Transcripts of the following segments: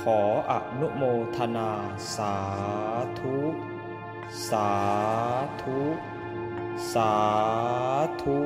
ขออนุโมทนาสาธุ สาธุ สาธุ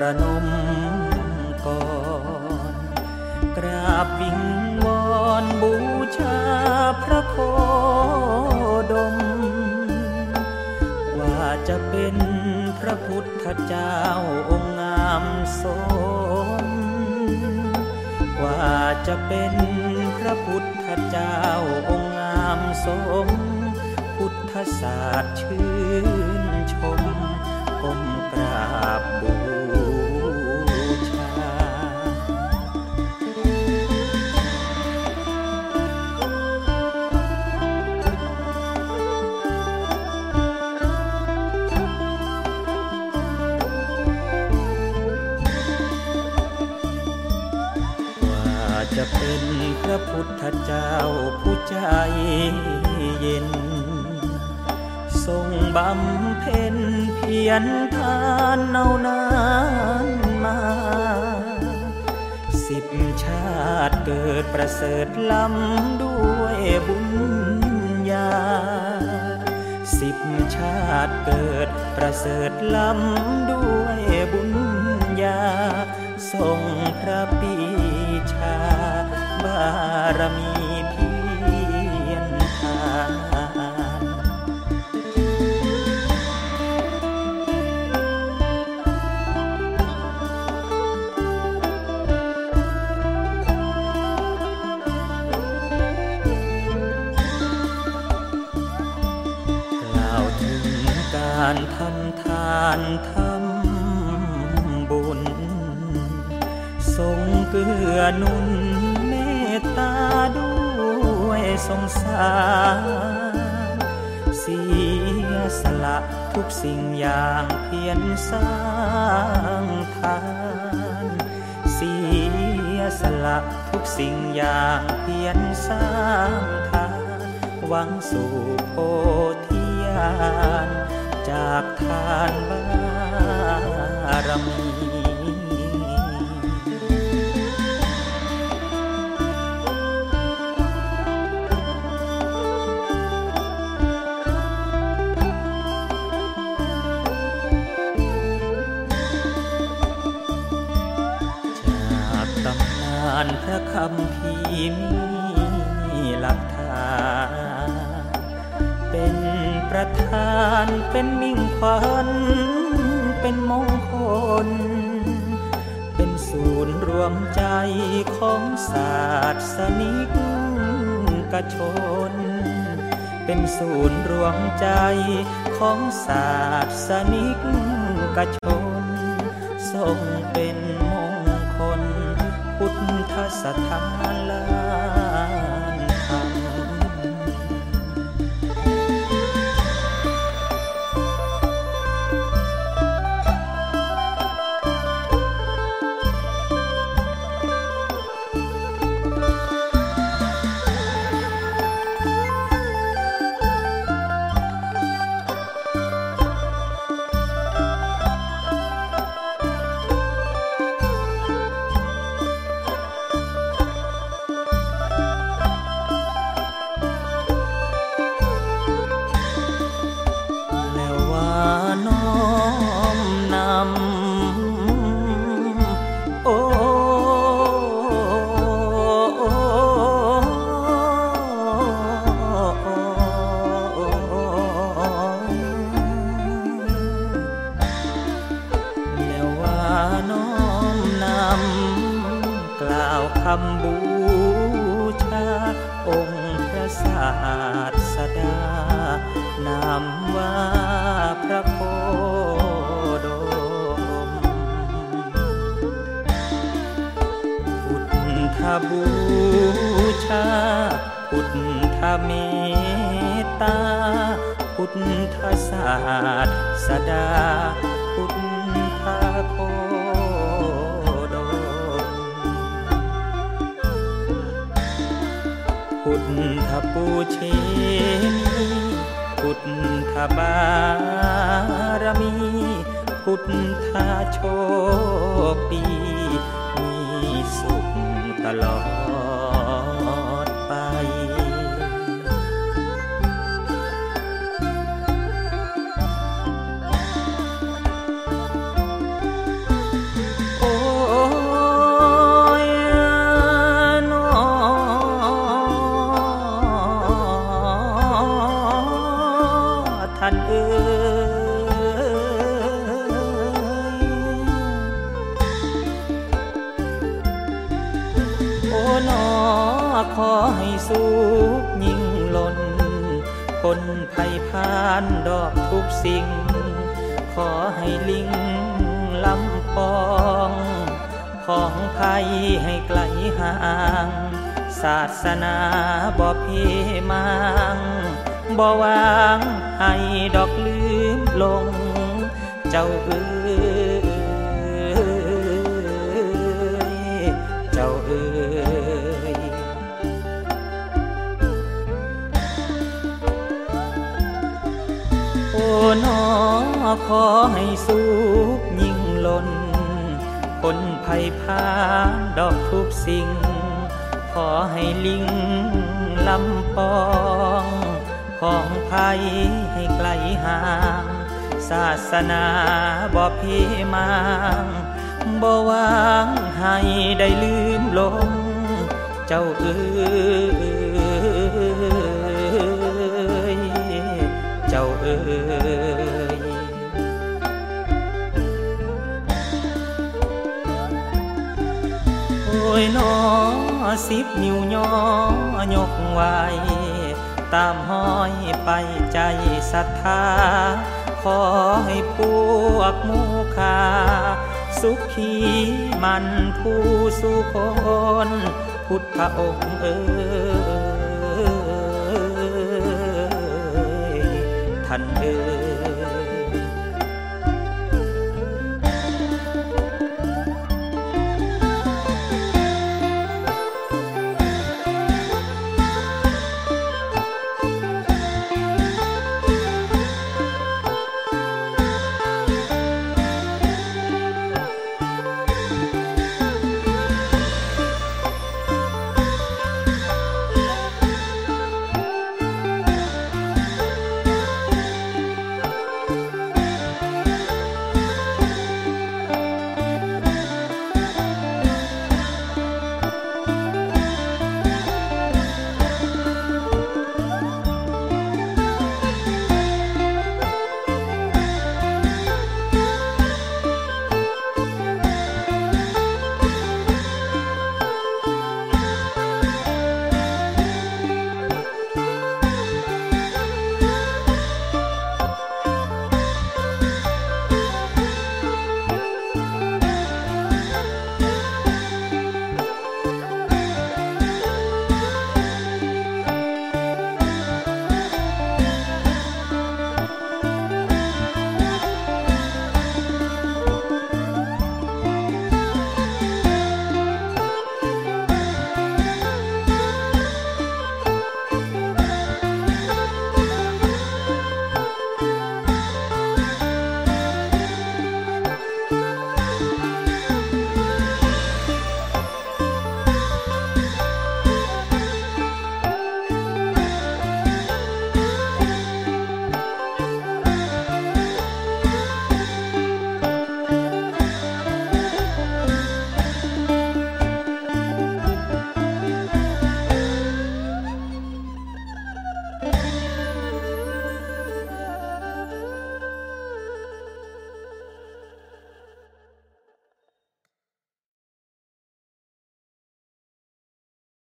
ประนมก่อนกราบวิงวอนบูชาพระโคดม ว่าจะเป็นพระพุทธเจ้าองค์งามสม ว่าจะเป็นพระพุทธเจ้าองค์งามสม พุทธศาสตร์ชื่นชมก้มกราบบู ระพุทธเจ้าผู้ใจเย็น ทรงบำเพ็ญเพียรทานเอานานมา สิบชาติเกิดประเสริฐล้ำด้วยบุญญา สิบชาติเกิดประเสริฐล้ำด้วยบุญญาทรงพระปีชา บารมี สงสารเสียสละทุกสิ่งอย่างเพียรสร้างทานสละทุกสิ่งอย่างเพียรสร้างทานหวังสู่โพธิญาณจากทานบารมีำพีมีหลักฐานเป็นประธานเป็นมิ่งขวัญเป็นมงคล เป็นศูนย์รวมใจของศาสนิกชน เป็นศูนย์รวมใจของศาสนิกชนทรงเป็น สถานลา พระศาสดานามว่าพระโคดมพุทธบูชา พุทธเมตตา พุทธศาสดาพุทธโค ทธปูเชนีพุทธบารมี พุทธโชคดี มีสุขตลอด นอขอให้สุขยิ่งล้นคนภัยพานดอกทุกสิ่ง ขอให้ลิงลำปอง ของภัยให้ไกลห่าง ศาสนาบ่เพมังบ่วางให้ดอกลืมลง เจ้าเอ๋ นอขอให้สุขยิ่งล้นคนภัยพานดอกทุกสิ่ง ขอให้ลิงลำปอง ของภัยให้ไกลห่าง ศาสนาบ่พีมังบ่วางให้ได้ลืมลง เจ้าเอ๋ย เจ้าเอ๋ยโอ้ยนอสิบนิ้วยอยกไว้ตามห้อยไปใจศรัทธา ขอให้พวกมูคา สุขีมันผู้สุคน พุทธองค์เอ๋ย 的